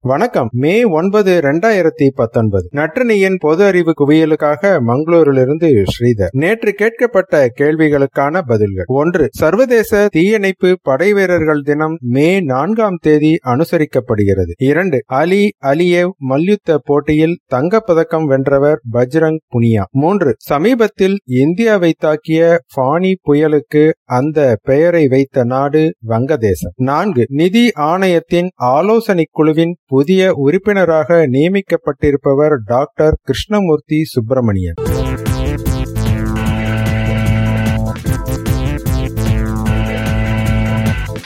வணக்கம். மே ஒன்பது இரண்டாயிரத்தி பத்தொன்பது. நற்றினியின் பொது அறிவு குவியலுக்காக மங்களூரிலிருந்து ஸ்ரீதர். நேற்று கேட்கப்பட்ட கேள்விகளுக்கான பதில்கள். ஒன்று சர்வதேச தீயணைப்பு படைவீரர்கள் தினம் மே நான்காம் தேதி அனுசரிக்கப்படுகிறது. இரண்டு அலி அலியேவ் மல்யுத்த போட்டியில் தங்கப்பதக்கம் வென்றவர் பஜ்ரங் புனியா. மூன்று சமீபத்தில் இந்தியாவை தாக்கிய ஃபானி புயலுக்கு அந்த பெயரை வைத்த நாடு வங்கதேசம். நான்கு நிதி ஆணையத்தின் ஆலோசனை குழுவின் புதிய உறுப்பினராக நியமிக்கப்பட்டிருப்பவர் டாக்டர் கிருஷ்ணமூர்த்தி சுப்பிரமணியன்.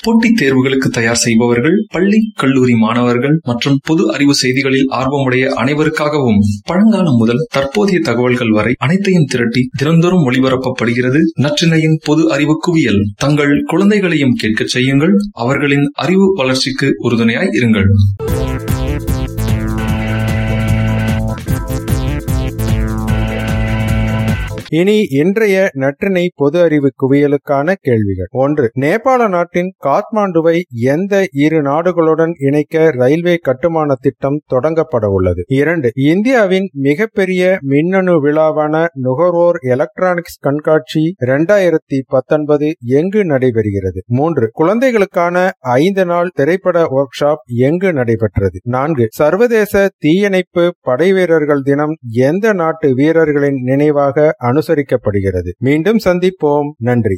போட்டித் தேர்வுகளுக்கு தயார் செய்பவர்கள் பள்ளி கல்லூரி மாணவர்கள் மற்றும் பொது அறிவு செய்திகளில் ஆர்வமுடைய அனைவருக்காகவும் பழங்காலம் முதல் தற்போதைய தகவல்கள் வரை அனைத்தையும் திரட்டி தினந்தோறும் ஒளிபரப்பப்படுகிறது நற்றினையின் பொது அறிவு குவியல். தங்கள் குழந்தைகளையும் கேட்கச் செய்யுங்கள் அவர்களின் அறிவு வளர்ச்சிக்கு உறுதுணையாய் இருங்கள். இனி இன்றைய நற்றினை பொது அறிவு குவியலுக்கான கேள்விகள். ஒன்று நேபாள நாட்டின் காத்மாண்டுவை எந்த இரு நாடுகளுடன் இணைக்க ரயில்வே கட்டுமான திட்டம் தொடங்கப்பட உள்ளது? இரண்டு இந்தியாவின் மிகப்பெரிய மின்னணு விழாவான நுகர்வோர் எலக்ட்ரானிக்ஸ் கண்காட்சி இரண்டாயிரத்தி பத்தொன்பது எங்கு நடைபெறுகிறது? மூன்று குழந்தைகளுக்கான ஐந்து நாள் திரைப்பட ஒர்க் ஷாப் எங்கு நடைபெற்றது? நான்கு சர்வதேச தீயணைப்பு படைவீரர்கள் தினம் எந்த நாட்டு வீரர்களின் நினைவாக அனு அனுசரிக்கப்படுகிறது. மீண்டும் சந்திப்போம். நன்றி.